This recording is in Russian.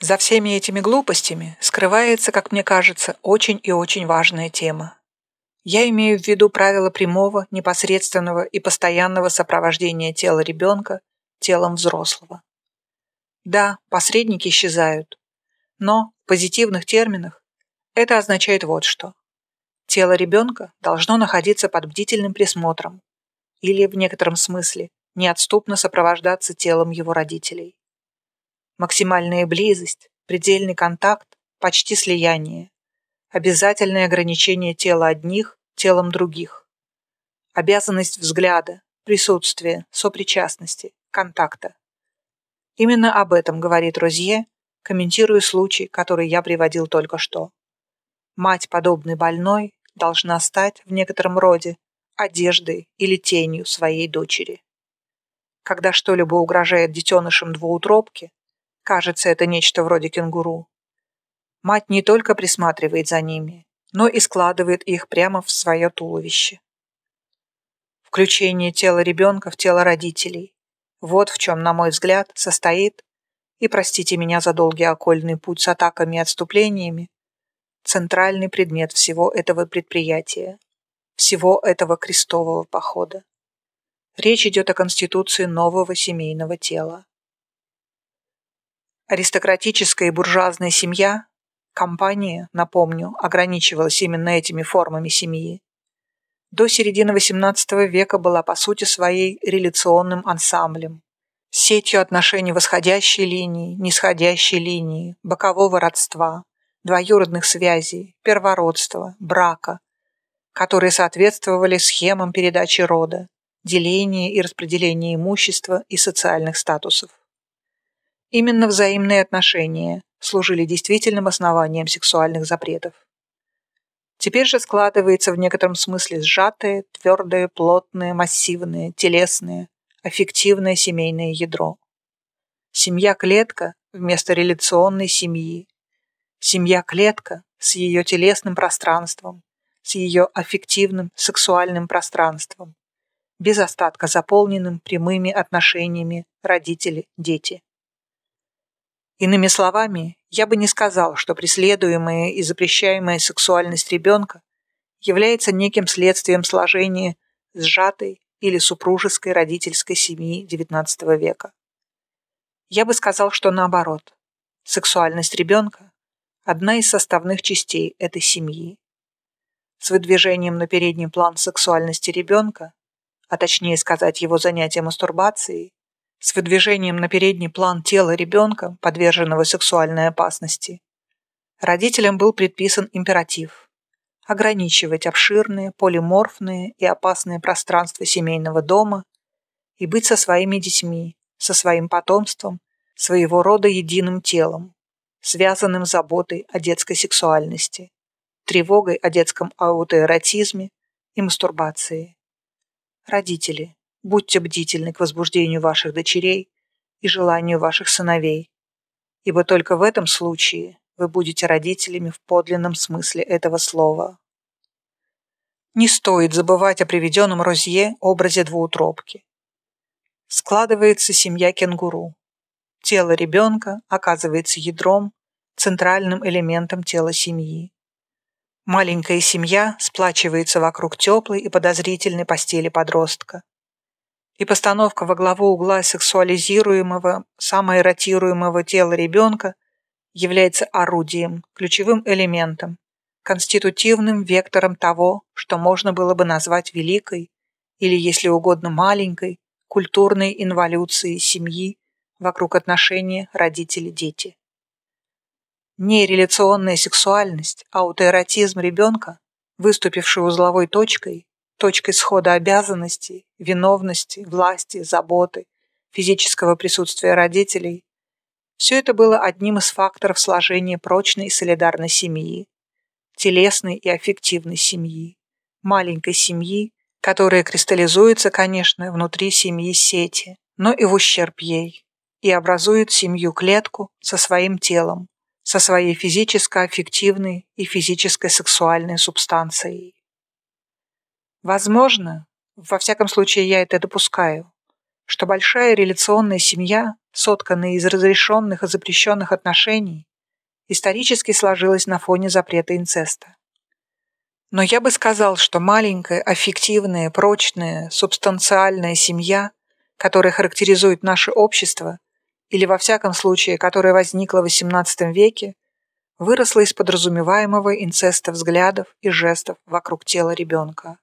За всеми этими глупостями скрывается, как мне кажется, очень и очень важная тема. Я имею в виду правила прямого, непосредственного и постоянного сопровождения тела ребенка телом взрослого. Да, посредники исчезают, но в позитивных терминах это означает вот что. Тело ребенка должно находиться под бдительным присмотром или, в некотором смысле, неотступно сопровождаться телом его родителей максимальная близость, предельный контакт, почти слияние, обязательное ограничение тела одних телом других, обязанность взгляда, присутствия, сопричастности, контакта. Именно об этом говорит Розье, комментируя случай, который я приводил только что. Мать подобной больной должна стать в некотором роде одеждой или тенью своей дочери. Когда что-либо угрожает детенышам двуутробки, Кажется, это нечто вроде кенгуру. Мать не только присматривает за ними, но и складывает их прямо в свое туловище. Включение тела ребенка в тело родителей. Вот в чем, на мой взгляд, состоит, и простите меня за долгий окольный путь с атаками и отступлениями, центральный предмет всего этого предприятия, всего этого крестового похода. Речь идет о конституции нового семейного тела. Аристократическая и буржуазная семья, компания, напомню, ограничивалась именно этими формами семьи, до середины XVIII века была по сути своей реляционным ансамблем, сетью отношений восходящей линии, нисходящей линии, бокового родства, двоюродных связей, первородства, брака, которые соответствовали схемам передачи рода, деления и распределения имущества и социальных статусов. Именно взаимные отношения служили действительным основанием сексуальных запретов. Теперь же складывается в некотором смысле сжатое, твердое, плотное, массивное, телесное, аффективное семейное ядро. Семья-клетка вместо реляционной семьи. Семья-клетка с ее телесным пространством, с ее аффективным сексуальным пространством, без остатка заполненным прямыми отношениями родители-дети. Иными словами, я бы не сказал, что преследуемая и запрещаемая сексуальность ребенка является неким следствием сложения сжатой или супружеской родительской семьи XIX века. Я бы сказал, что наоборот. Сексуальность ребенка – одна из составных частей этой семьи. С выдвижением на передний план сексуальности ребенка, а точнее сказать его занятия мастурбацией, с выдвижением на передний план тела ребенка, подверженного сексуальной опасности, родителям был предписан императив – ограничивать обширные, полиморфные и опасные пространства семейного дома и быть со своими детьми, со своим потомством, своего рода единым телом, связанным заботой о детской сексуальности, тревогой о детском аутоэротизме и мастурбации. Родители, Будьте бдительны к возбуждению ваших дочерей и желанию ваших сыновей, ибо только в этом случае вы будете родителями в подлинном смысле этого слова. Не стоит забывать о приведенном Розье образе двуутробки. Складывается семья кенгуру. Тело ребенка оказывается ядром, центральным элементом тела семьи. Маленькая семья сплачивается вокруг теплой и подозрительной постели подростка и постановка во главу угла сексуализируемого, самоэротируемого тела ребенка является орудием, ключевым элементом, конститутивным вектором того, что можно было бы назвать великой или, если угодно, маленькой культурной инволюцией семьи вокруг отношения родители-дети. Нереляционная сексуальность, аутоэротизм ребенка, выступивший узловой точкой, точкой схода обязанностей, виновности, власти, заботы, физического присутствия родителей. Все это было одним из факторов сложения прочной и солидарной семьи, телесной и аффективной семьи, маленькой семьи, которая кристаллизуется, конечно, внутри семьи сети, но и в ущерб ей, и образует семью-клетку со своим телом, со своей физическо-аффективной и физической-сексуальной субстанцией. Возможно, во всяком случае я это допускаю, что большая реляционная семья, сотканная из разрешенных и запрещенных отношений, исторически сложилась на фоне запрета инцеста. Но я бы сказал, что маленькая, аффективная, прочная, субстанциальная семья, которая характеризует наше общество, или во всяком случае, которая возникла в XVIII веке, выросла из подразумеваемого инцеста взглядов и жестов вокруг тела ребенка.